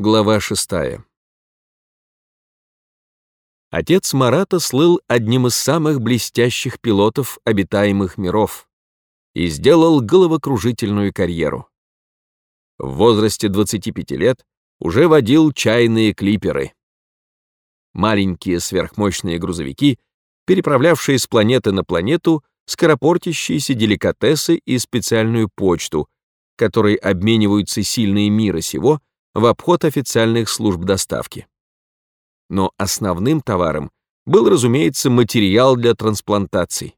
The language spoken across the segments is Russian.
Глава шестая. Отец Марата слыл одним из самых блестящих пилотов обитаемых миров и сделал головокружительную карьеру. В возрасте 25 лет уже водил чайные клиперы. Маленькие сверхмощные грузовики, переправлявшие с планеты на планету скоропортящиеся деликатесы и специальную почту, которой обмениваются сильные мира сего в обход официальных служб доставки. Но основным товаром был, разумеется, материал для трансплантаций.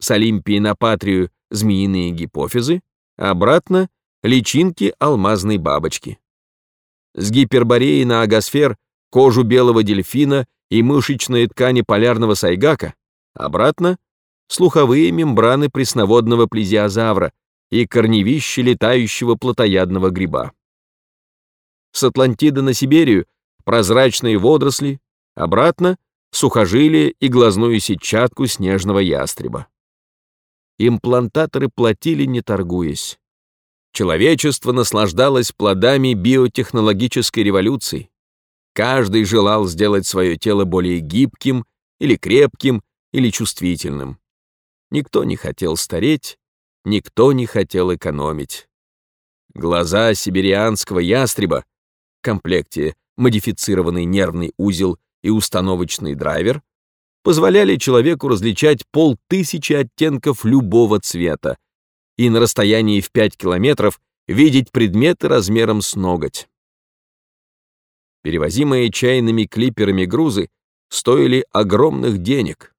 С Олимпии на Патрию змеиные гипофизы, а обратно личинки алмазной бабочки. С гипербореи на агосфер кожу белого дельфина и мышечные ткани полярного сайгака, обратно слуховые мембраны пресноводного плезиозавра и корневище летающего плотоядного гриба с Атлантиды на Сибирию, прозрачные водоросли, обратно сухожилие и глазную сетчатку снежного ястреба. Имплантаторы платили, не торгуясь. Человечество наслаждалось плодами биотехнологической революции. Каждый желал сделать свое тело более гибким или крепким или чувствительным. Никто не хотел стареть, никто не хотел экономить. Глаза сибирианского ястреба комплекте модифицированный нервный узел и установочный драйвер, позволяли человеку различать полтысячи оттенков любого цвета и на расстоянии в 5 километров видеть предметы размером с ноготь. Перевозимые чайными клиперами грузы стоили огромных денег.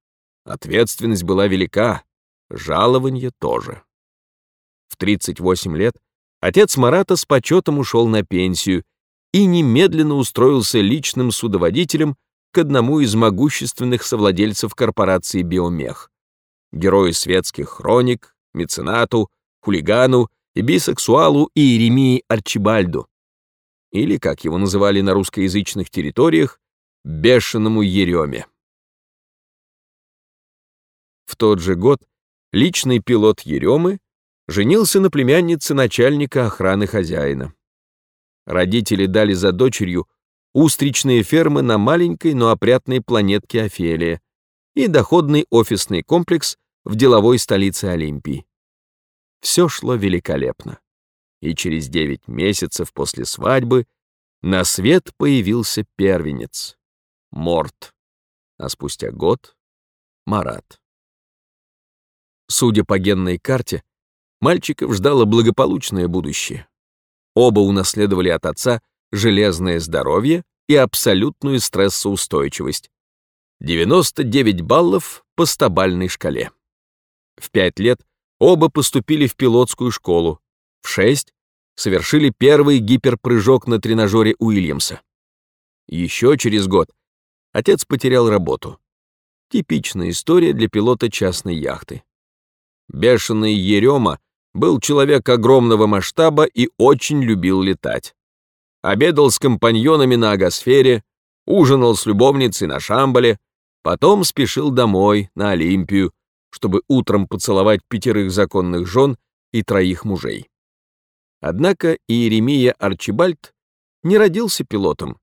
Ответственность была велика, жалование тоже. В 38 лет отец Марата с почетом ушел на пенсию и немедленно устроился личным судоводителем к одному из могущественных совладельцев корпорации «Биомех», герою светских хроник, меценату, хулигану и бисексуалу Иеремии Арчибальду, или, как его называли на русскоязычных территориях, бешеному Ереме. В тот же год личный пилот Еремы женился на племяннице начальника охраны хозяина. Родители дали за дочерью устричные фермы на маленькой, но опрятной планетке Офелия и доходный офисный комплекс в деловой столице Олимпии. Все шло великолепно. И через девять месяцев после свадьбы на свет появился первенец — Морт, а спустя год — Марат. Судя по генной карте, мальчиков ждало благополучное будущее. Оба унаследовали от отца железное здоровье и абсолютную стрессоустойчивость. 99 баллов по стабальной шкале. В 5 лет оба поступили в пилотскую школу, в 6 совершили первый гиперпрыжок на тренажере Уильямса. Еще через год отец потерял работу. Типичная история для пилота частной яхты. Бешеный Ерема был человек огромного масштаба и очень любил летать. Обедал с компаньонами на агосфере, ужинал с любовницей на Шамбале, потом спешил домой, на Олимпию, чтобы утром поцеловать пятерых законных жен и троих мужей. Однако Иеремия Арчибальд не родился пилотом,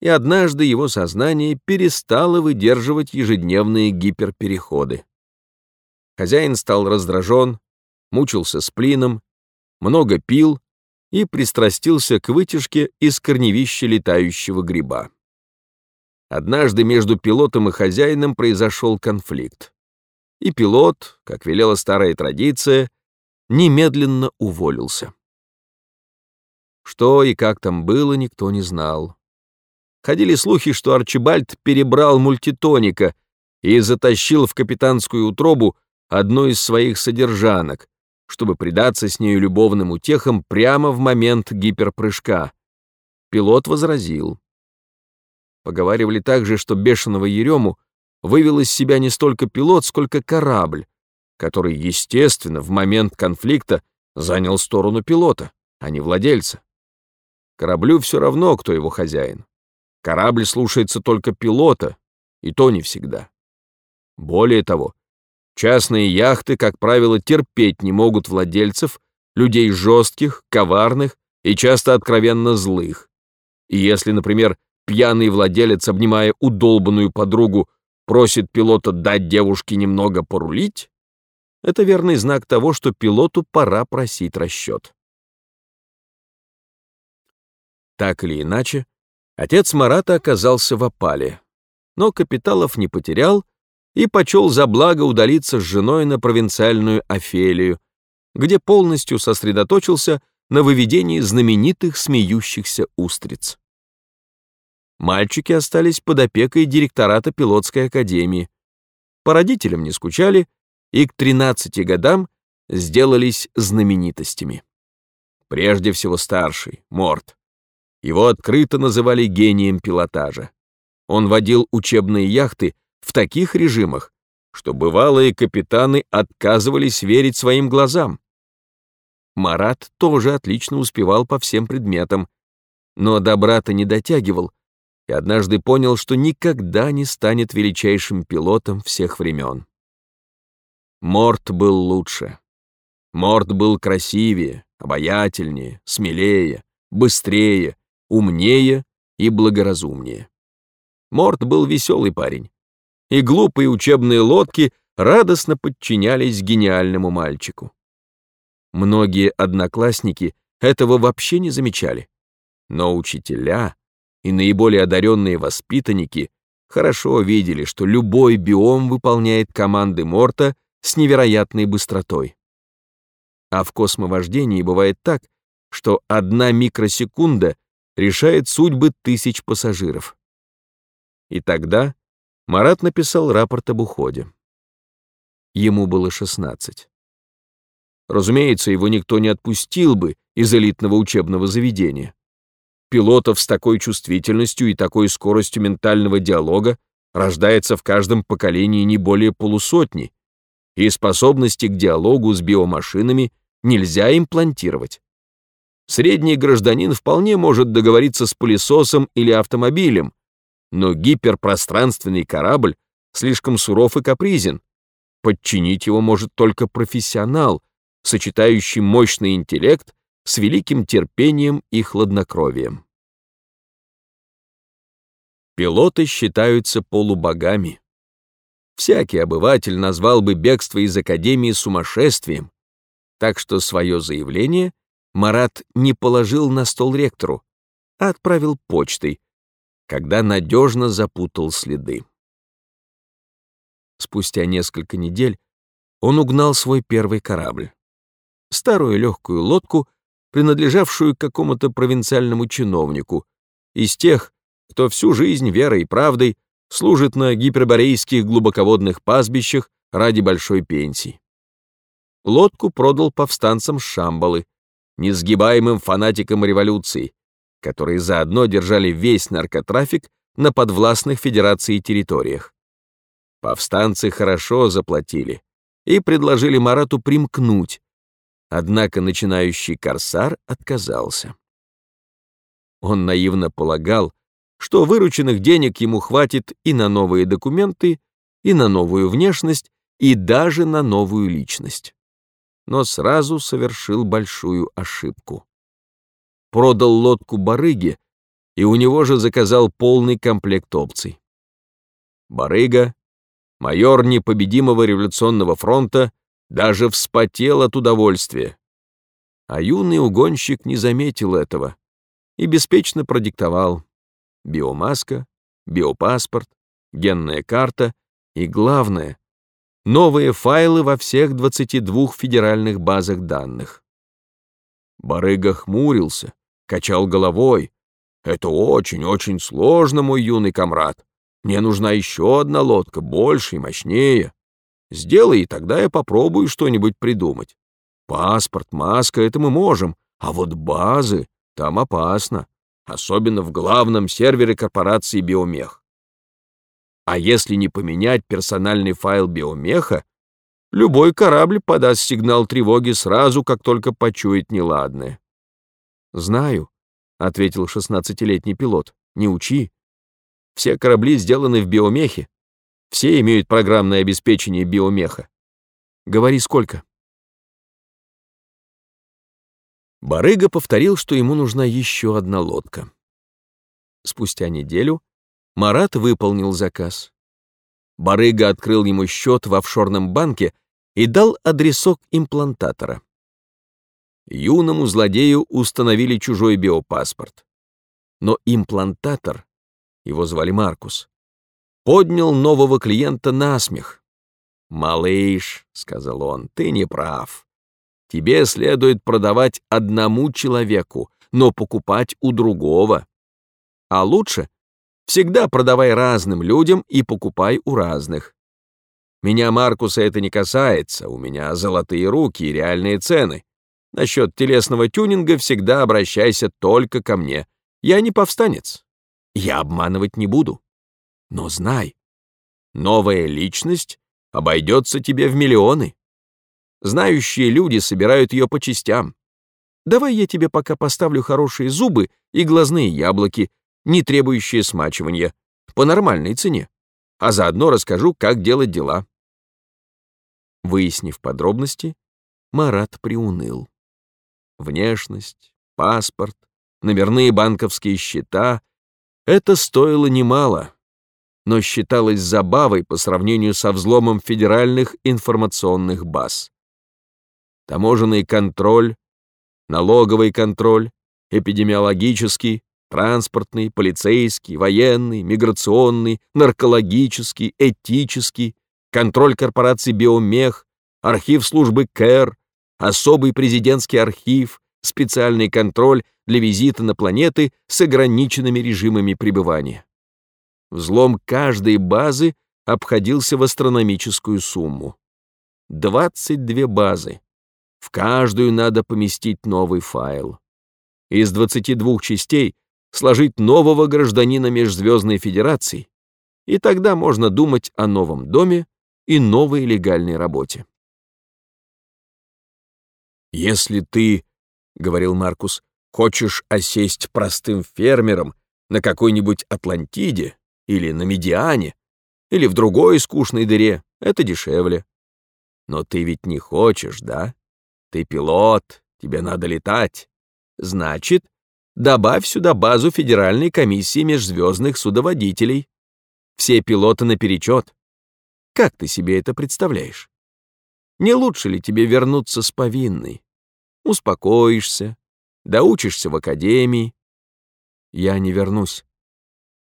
и однажды его сознание перестало выдерживать ежедневные гиперпереходы. Хозяин стал раздражен, мучился сплином, много пил и пристрастился к вытяжке из корневища летающего гриба. Однажды между пилотом и хозяином произошел конфликт. И пилот, как велела старая традиция, немедленно уволился. Что и как там было, никто не знал. Ходили слухи, что Арчибальд перебрал мультитоника и затащил в капитанскую утробу одну из своих содержанок, чтобы предаться с нею любовным утехам прямо в момент гиперпрыжка. Пилот возразил. Поговаривали также, что бешеного Ерему вывел из себя не столько пилот, сколько корабль, который, естественно, в момент конфликта занял сторону пилота, а не владельца. Кораблю все равно, кто его хозяин. Корабль слушается только пилота, и то не всегда. Более того, Частные яхты, как правило, терпеть не могут владельцев, людей жестких, коварных и часто откровенно злых, И если, например, пьяный владелец, обнимая удолбанную подругу, просит пилота дать девушке немного порулить, это верный знак того, что пилоту пора просить расчет. Так или иначе, отец Марата оказался в опале, но капиталов не потерял и почел за благо удалиться с женой на провинциальную Офелию, где полностью сосредоточился на выведении знаменитых смеющихся устриц. Мальчики остались под опекой директората пилотской академии. По родителям не скучали и к 13 годам сделались знаменитостями. Прежде всего старший, Морт. Его открыто называли гением пилотажа. Он водил учебные яхты в таких режимах, что бывалые капитаны отказывались верить своим глазам. Марат тоже отлично успевал по всем предметам, но до брата не дотягивал и однажды понял, что никогда не станет величайшим пилотом всех времен. Морт был лучше. Морт был красивее, обаятельнее, смелее, быстрее, умнее и благоразумнее. Морт был веселый парень, и глупые учебные лодки радостно подчинялись гениальному мальчику. Многие одноклассники этого вообще не замечали, но учителя и наиболее одаренные воспитанники хорошо видели, что любой биом выполняет команды Морта с невероятной быстротой. А в космовождении бывает так, что одна микросекунда решает судьбы тысяч пассажиров. И тогда Марат написал рапорт об уходе. Ему было 16. Разумеется, его никто не отпустил бы из элитного учебного заведения. Пилотов с такой чувствительностью и такой скоростью ментального диалога рождается в каждом поколении не более полусотни, и способности к диалогу с биомашинами нельзя имплантировать. Средний гражданин вполне может договориться с пылесосом или автомобилем, но гиперпространственный корабль слишком суров и капризен. Подчинить его может только профессионал, сочетающий мощный интеллект с великим терпением и хладнокровием. Пилоты считаются полубогами. Всякий обыватель назвал бы бегство из Академии сумасшествием, так что свое заявление Марат не положил на стол ректору, а отправил почтой, когда надежно запутал следы. Спустя несколько недель он угнал свой первый корабль. Старую легкую лодку, принадлежавшую какому-то провинциальному чиновнику, из тех, кто всю жизнь верой и правдой служит на гиперборейских глубоководных пастбищах ради большой пенсии. Лодку продал повстанцам Шамбалы, несгибаемым фанатикам революции, которые заодно держали весь наркотрафик на подвластных Федерации территориях. Повстанцы хорошо заплатили и предложили Марату примкнуть, однако начинающий корсар отказался. Он наивно полагал, что вырученных денег ему хватит и на новые документы, и на новую внешность, и даже на новую личность. Но сразу совершил большую ошибку. Продал лодку барыге, и у него же заказал полный комплект опций. Барыга, майор непобедимого революционного фронта, даже вспотел от удовольствия. А юный угонщик не заметил этого и беспечно продиктовал биомаска, биопаспорт, генная карта и, главное, новые файлы во всех 22 федеральных базах данных. Барыга хмурился, качал головой. «Это очень-очень сложно, мой юный комрад. Мне нужна еще одна лодка, больше и мощнее. Сделай, и тогда я попробую что-нибудь придумать. Паспорт, маска — это мы можем, а вот базы — там опасно особенно в главном сервере корпорации Биомех. А если не поменять персональный файл Биомеха, любой корабль подаст сигнал тревоги сразу, как только почует неладное. «Знаю», — ответил шестнадцатилетний пилот, — «не учи. Все корабли сделаны в Биомехе. Все имеют программное обеспечение Биомеха. Говори, сколько?» Барыга повторил, что ему нужна еще одна лодка. Спустя неделю Марат выполнил заказ. Барыга открыл ему счет в офшорном банке и дал адресок имплантатора. Юному злодею установили чужой биопаспорт. Но имплантатор, его звали Маркус, поднял нового клиента на смех. «Малыш», — сказал он, — «ты не прав. Тебе следует продавать одному человеку, но покупать у другого. А лучше всегда продавай разным людям и покупай у разных. Меня, Маркуса, это не касается, у меня золотые руки и реальные цены. Насчет телесного тюнинга всегда обращайся только ко мне. Я не повстанец. Я обманывать не буду. Но знай, новая личность обойдется тебе в миллионы. Знающие люди собирают ее по частям. Давай я тебе пока поставлю хорошие зубы и глазные яблоки, не требующие смачивания, по нормальной цене, а заодно расскажу, как делать дела. Выяснив подробности, Марат приуныл. Внешность, паспорт, номерные банковские счета — это стоило немало, но считалось забавой по сравнению со взломом федеральных информационных баз. Таможенный контроль, налоговый контроль, эпидемиологический, транспортный, полицейский, военный, миграционный, наркологический, этический, контроль корпорации «Биомех», архив службы КЭР, особый президентский архив, специальный контроль для визита на планеты с ограниченными режимами пребывания. Взлом каждой базы обходился в астрономическую сумму. 22 базы. В каждую надо поместить новый файл. Из 22 частей сложить нового гражданина Межзвездной Федерации, и тогда можно думать о новом доме и новой легальной работе. «Если ты, — говорил Маркус, — хочешь осесть простым фермером на какой-нибудь Атлантиде, или на Медиане, или в другой скучной дыре, это дешевле. Но ты ведь не хочешь, да? Ты пилот, тебе надо летать. Значит, добавь сюда базу Федеральной комиссии межзвездных судоводителей. Все пилоты наперечет. Как ты себе это представляешь? Не лучше ли тебе вернуться с повинной? Успокоишься, доучишься в академии. Я не вернусь.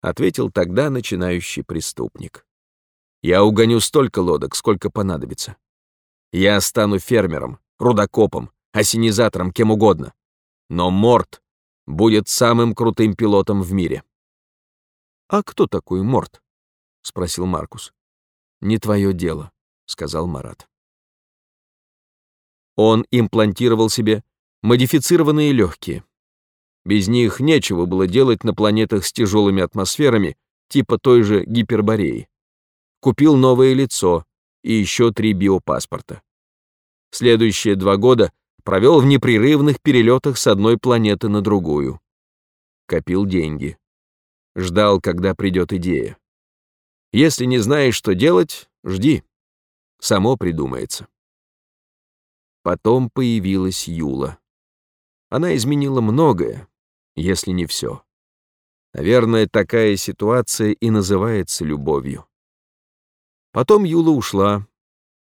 — ответил тогда начинающий преступник. «Я угоню столько лодок, сколько понадобится. Я стану фермером, рудокопом, осенизатором, кем угодно. Но Морт будет самым крутым пилотом в мире». «А кто такой Морт?» — спросил Маркус. «Не твое дело», — сказал Марат. Он имплантировал себе модифицированные легкие. Без них нечего было делать на планетах с тяжелыми атмосферами, типа той же Гипербореи. Купил новое лицо и еще три биопаспорта. Следующие два года провел в непрерывных перелетах с одной планеты на другую. Копил деньги. Ждал, когда придет идея. Если не знаешь, что делать, жди. Само придумается. Потом появилась Юла. Она изменила многое, если не все. Наверное, такая ситуация и называется любовью. Потом Юла ушла,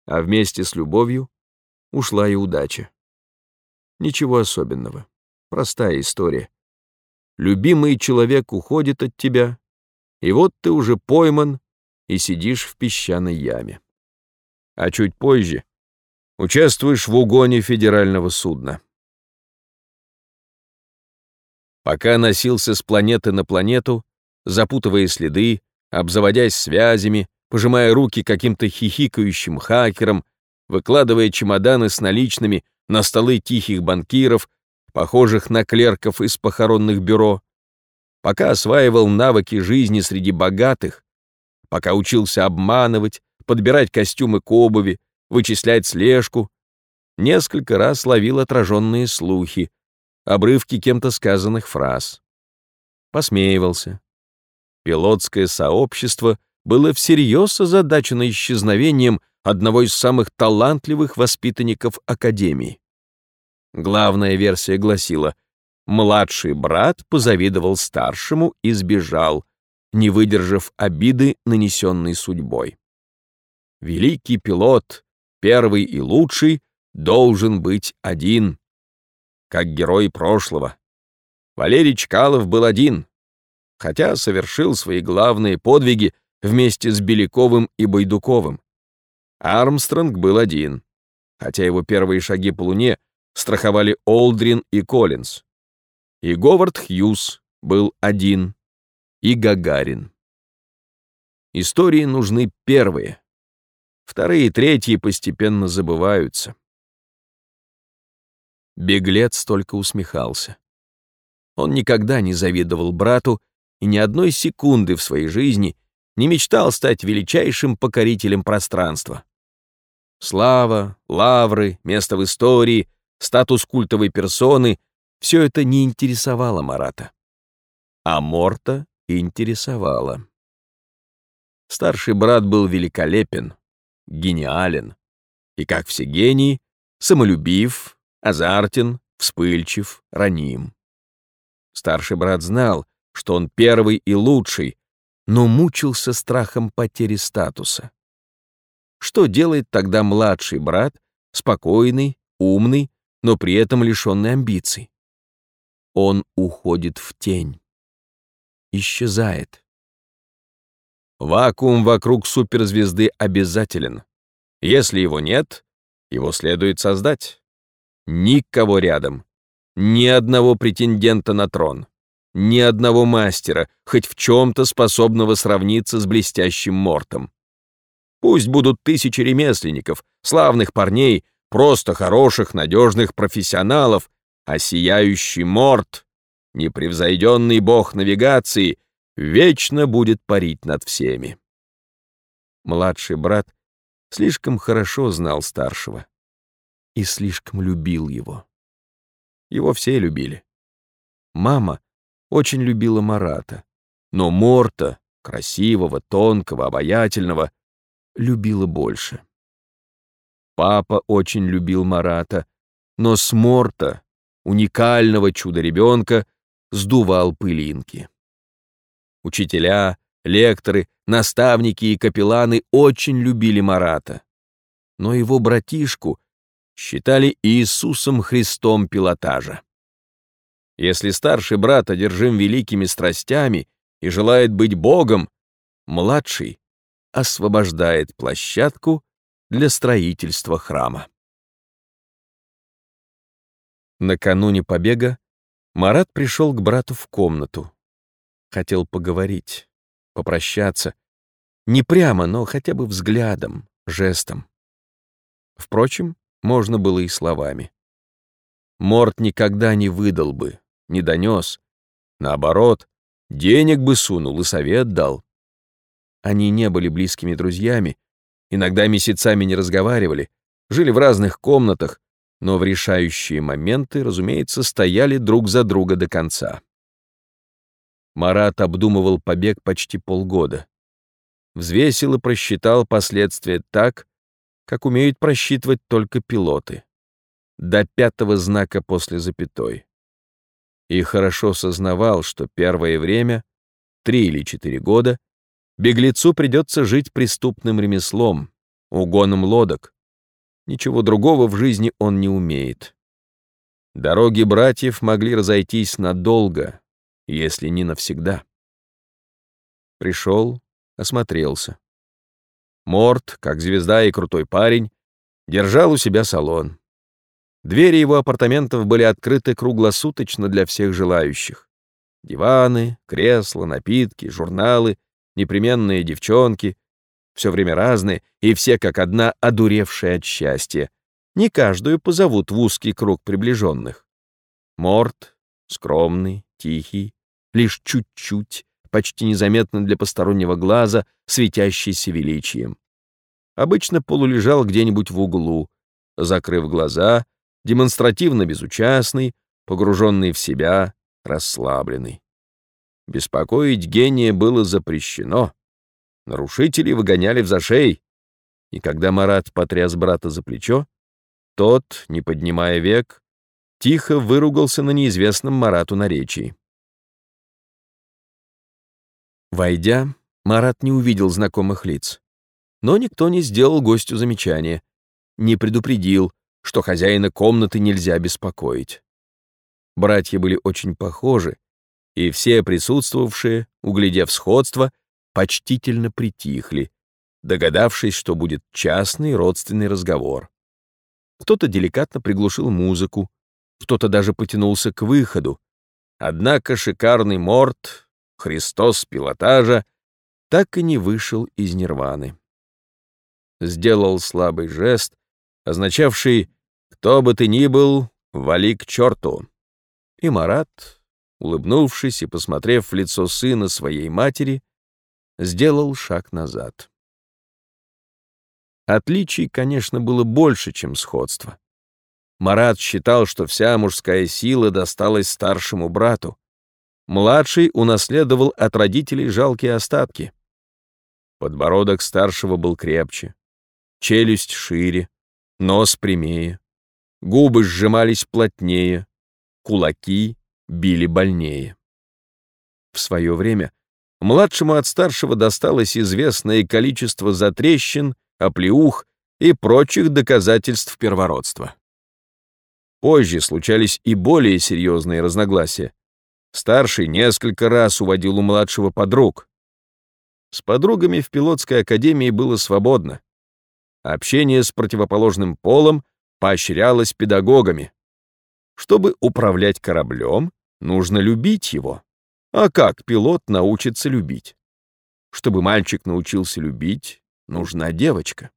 а вместе с любовью ушла и удача. Ничего особенного. Простая история. Любимый человек уходит от тебя, и вот ты уже пойман и сидишь в песчаной яме. А чуть позже участвуешь в угоне федерального судна. Пока носился с планеты на планету, запутывая следы, обзаводясь связями, пожимая руки каким-то хихикающим хакерам, выкладывая чемоданы с наличными на столы тихих банкиров, похожих на клерков из похоронных бюро, пока осваивал навыки жизни среди богатых, пока учился обманывать, подбирать костюмы к обуви, вычислять слежку, несколько раз ловил отраженные слухи, обрывки кем-то сказанных фраз. Посмеивался. Пилотское сообщество было всерьез озадачено исчезновением одного из самых талантливых воспитанников Академии. Главная версия гласила, младший брат позавидовал старшему и сбежал, не выдержав обиды, нанесенной судьбой. Великий пилот, первый и лучший, должен быть один, как герой прошлого. Валерий Чкалов был один, хотя совершил свои главные подвиги вместе с Беляковым и Байдуковым. Армстронг был один, хотя его первые шаги по Луне страховали Олдрин и Коллинз. И Говард Хьюз был один, и Гагарин. Истории нужны первые. Вторые и третьи постепенно забываются. Беглец только усмехался. Он никогда не завидовал брату и ни одной секунды в своей жизни не мечтал стать величайшим покорителем пространства. Слава, лавры, место в истории, статус культовой персоны — все это не интересовало Марата. А Морта интересовало. Старший брат был великолепен, гениален, и, как все гении, самолюбив, азартен, вспыльчив, раним. Старший брат знал, что он первый и лучший, но мучился страхом потери статуса. Что делает тогда младший брат, спокойный, умный, но при этом лишенный амбиций? Он уходит в тень. Исчезает. Вакуум вокруг суперзвезды обязателен. Если его нет, его следует создать. Никого рядом. Ни одного претендента на трон. Ни одного мастера, хоть в чем-то способного сравниться с блестящим Мортом. Пусть будут тысячи ремесленников, славных парней, просто хороших, надежных профессионалов, а сияющий Морт, непревзойденный бог навигации, вечно будет парить над всеми. Младший брат слишком хорошо знал старшего и слишком любил его. Его все любили. Мама очень любила Марата, но Морта, красивого, тонкого, обаятельного, любила больше. Папа очень любил Марата, но с Морта, уникального чудо-ребенка, сдувал пылинки. Учителя, лекторы, наставники и капелланы очень любили Марата, но его братишку считали Иисусом Христом пилотажа. Если старший брат одержим великими страстями и желает быть Богом, младший освобождает площадку для строительства храма. Накануне побега Марат пришел к брату в комнату. Хотел поговорить, попрощаться. Не прямо, но хотя бы взглядом, жестом. Впрочем, можно было и словами. Морт никогда не выдал бы, не донес. Наоборот, денег бы сунул и совет дал. Они не были близкими друзьями, иногда месяцами не разговаривали, жили в разных комнатах, но в решающие моменты, разумеется, стояли друг за друга до конца. Марат обдумывал побег почти полгода. Взвесил и просчитал последствия так, как умеют просчитывать только пилоты. До пятого знака после запятой. И хорошо сознавал, что первое время, три или четыре года, Беглецу придется жить преступным ремеслом, угоном лодок. Ничего другого в жизни он не умеет. Дороги братьев могли разойтись надолго, если не навсегда. Пришел, осмотрелся. Морт, как звезда и крутой парень, держал у себя салон. Двери его апартаментов были открыты круглосуточно для всех желающих. Диваны, кресла, напитки, журналы — непременные девчонки, все время разные, и все как одна одуревшие от счастья. Не каждую позовут в узкий круг приближенных. Морт, скромный, тихий, лишь чуть-чуть, почти незаметно для постороннего глаза, светящийся величием. Обычно полулежал где-нибудь в углу, закрыв глаза, демонстративно безучастный, погруженный в себя, расслабленный. Беспокоить гения было запрещено. Нарушителей выгоняли в зашей. И когда Марат потряс брата за плечо, тот, не поднимая век, тихо выругался на неизвестном Марату наречии. Войдя, Марат не увидел знакомых лиц. Но никто не сделал гостю замечания, не предупредил, что хозяина комнаты нельзя беспокоить. Братья были очень похожи, и все присутствовавшие, углядев сходство, почтительно притихли, догадавшись, что будет частный родственный разговор. Кто-то деликатно приглушил музыку, кто-то даже потянулся к выходу. Однако шикарный морд, Христос пилотажа, так и не вышел из нирваны. Сделал слабый жест, означавший «кто бы ты ни был, вали к черту». И Марат, улыбнувшись и посмотрев в лицо сына своей матери, сделал шаг назад. Отличий, конечно, было больше, чем сходство. Марат считал, что вся мужская сила досталась старшему брату. Младший унаследовал от родителей жалкие остатки. Подбородок старшего был крепче, челюсть шире, нос прямее, губы сжимались плотнее, кулаки били больнее. В свое время младшему от старшего досталось известное количество затрещин, оплеух и прочих доказательств первородства. Позже случались и более серьезные разногласия. Старший несколько раз уводил у младшего подруг. С подругами в пилотской академии было свободно. Общение с противоположным полом поощрялось педагогами. Чтобы управлять кораблем, нужно любить его. А как пилот научится любить? Чтобы мальчик научился любить, нужна девочка.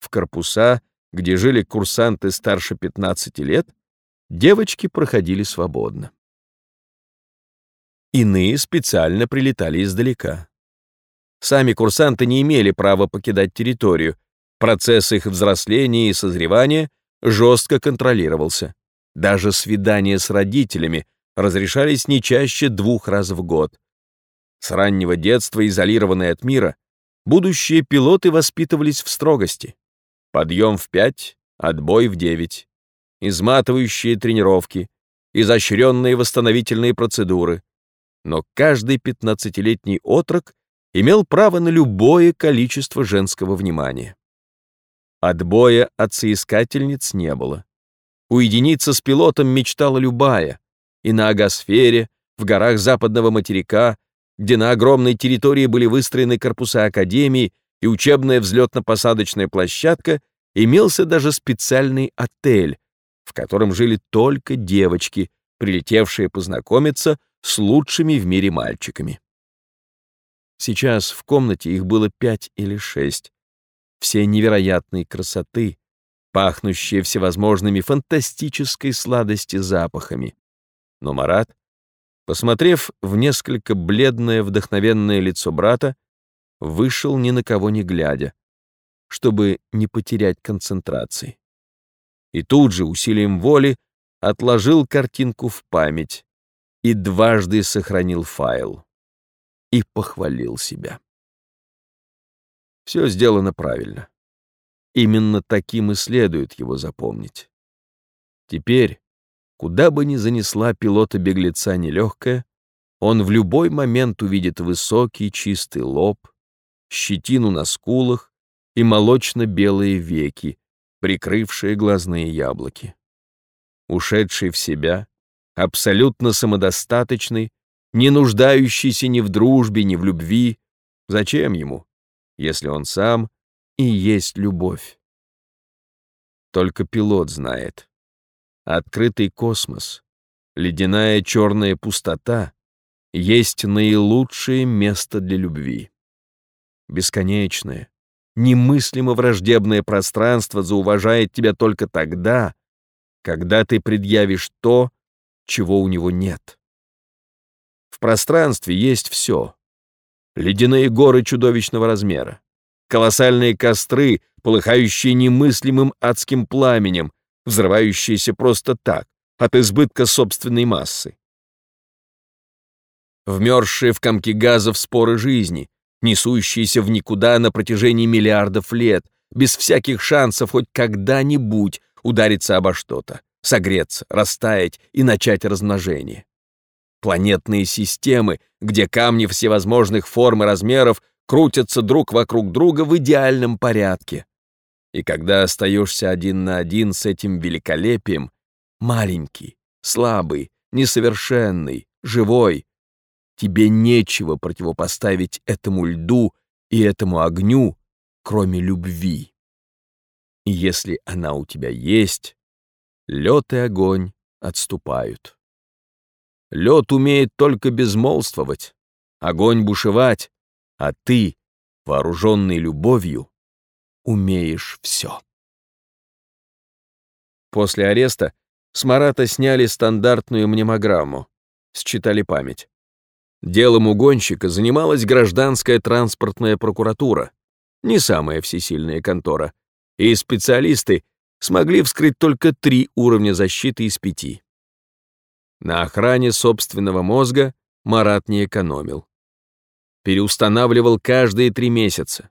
В корпуса где жили курсанты старше 15 лет, девочки проходили свободно. Иные специально прилетали издалека. Сами курсанты не имели права покидать территорию, процесс их взросления и созревания жестко контролировался. Даже свидания с родителями разрешались не чаще двух раз в год. С раннего детства, изолированные от мира, будущие пилоты воспитывались в строгости. Подъем в пять, отбой в девять. Изматывающие тренировки, изощренные восстановительные процедуры. Но каждый пятнадцатилетний отрок имел право на любое количество женского внимания. Отбоя от соискательниц не было. Уединиться с пилотом мечтала любая, и на агосфере, в горах западного материка, где на огромной территории были выстроены корпуса академии и учебная взлетно-посадочная площадка, имелся даже специальный отель, в котором жили только девочки, прилетевшие познакомиться с лучшими в мире мальчиками. Сейчас в комнате их было пять или шесть. Все невероятной красоты, пахнущие всевозможными фантастической сладости запахами. Но Марат, посмотрев в несколько бледное вдохновенное лицо брата, вышел ни на кого не глядя, чтобы не потерять концентрации. И тут же усилием воли отложил картинку в память и дважды сохранил файл. И похвалил себя. Все сделано правильно. Именно таким и следует его запомнить. Теперь, куда бы ни занесла пилота-беглеца нелегкая, он в любой момент увидит высокий чистый лоб, щетину на скулах и молочно-белые веки, прикрывшие глазные яблоки. Ушедший в себя, абсолютно самодостаточный, не нуждающийся ни в дружбе, ни в любви, зачем ему, если он сам и есть любовь? Только пилот знает. Открытый космос, ледяная черная пустота есть наилучшее место для любви бесконечное, немыслимо враждебное пространство зауважает тебя только тогда, когда ты предъявишь то, чего у него нет. В пространстве есть все. Ледяные горы чудовищного размера, колоссальные костры, полыхающие немыслимым адским пламенем, взрывающиеся просто так, от избытка собственной массы. Вмерзшие в комки газов споры жизни, несущиеся в никуда на протяжении миллиардов лет, без всяких шансов хоть когда-нибудь удариться обо что-то, согреться, растаять и начать размножение. Планетные системы, где камни всевозможных форм и размеров крутятся друг вокруг друга в идеальном порядке. И когда остаешься один на один с этим великолепием, маленький, слабый, несовершенный, живой, тебе нечего противопоставить этому льду и этому огню, кроме любви. И если она у тебя есть, лед и огонь отступают. Лед умеет только безмолвствовать, огонь бушевать, а ты, вооруженный любовью, умеешь все. После ареста с Марата сняли стандартную мнемограмму, считали память. Делом угонщика занималась гражданская транспортная прокуратура, не самая всесильная контора, и специалисты смогли вскрыть только три уровня защиты из пяти. На охране собственного мозга Марат не экономил. Переустанавливал каждые три месяца.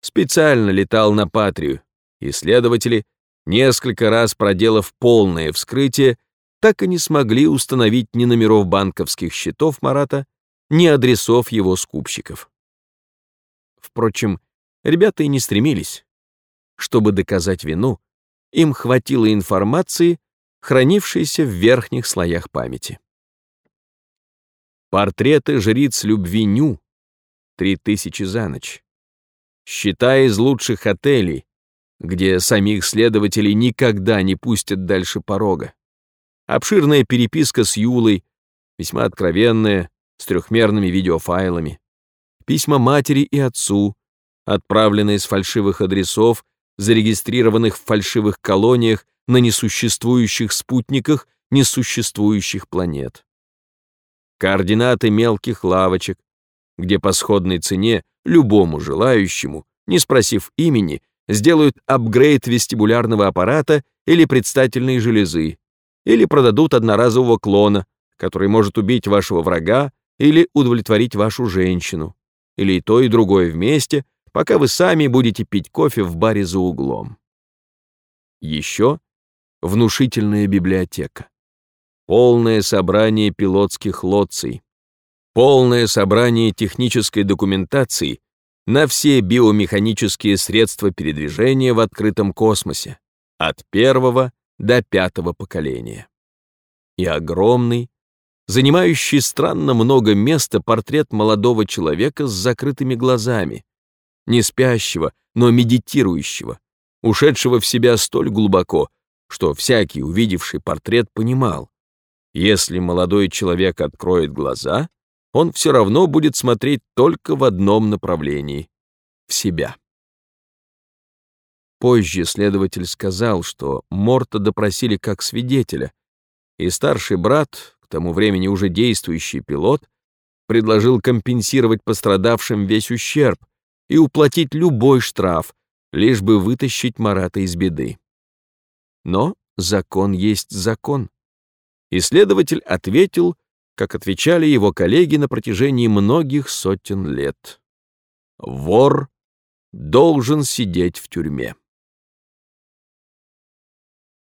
Специально летал на Патрию. Исследователи, несколько раз проделав полное вскрытие, так и не смогли установить ни номеров банковских счетов Марата, ни адресов его скупщиков. Впрочем, ребята и не стремились. Чтобы доказать вину, им хватило информации, хранившейся в верхних слоях памяти. Портреты жриц любви Ню, три тысячи за ночь. Счета из лучших отелей, где самих следователей никогда не пустят дальше порога. Обширная переписка с Юлой, весьма откровенная, с трехмерными видеофайлами. Письма матери и отцу, отправленные с фальшивых адресов, зарегистрированных в фальшивых колониях на несуществующих спутниках несуществующих планет. Координаты мелких лавочек, где по сходной цене любому желающему, не спросив имени, сделают апгрейд вестибулярного аппарата или предстательной железы, или продадут одноразового клона, который может убить вашего врага или удовлетворить вашу женщину, или и то, и другое вместе, пока вы сами будете пить кофе в баре за углом. Еще внушительная библиотека, полное собрание пилотских лоций, полное собрание технической документации на все биомеханические средства передвижения в открытом космосе, от первого до пятого поколения. И огромный, занимающий странно много места портрет молодого человека с закрытыми глазами, не спящего, но медитирующего, ушедшего в себя столь глубоко, что всякий, увидевший портрет, понимал, если молодой человек откроет глаза, он все равно будет смотреть только в одном направлении — в себя. Позже следователь сказал, что Морта допросили как свидетеля, и старший брат, к тому времени уже действующий пилот, предложил компенсировать пострадавшим весь ущерб и уплатить любой штраф, лишь бы вытащить Марата из беды. Но закон есть закон. Исследователь ответил, как отвечали его коллеги на протяжении многих сотен лет. Вор должен сидеть в тюрьме.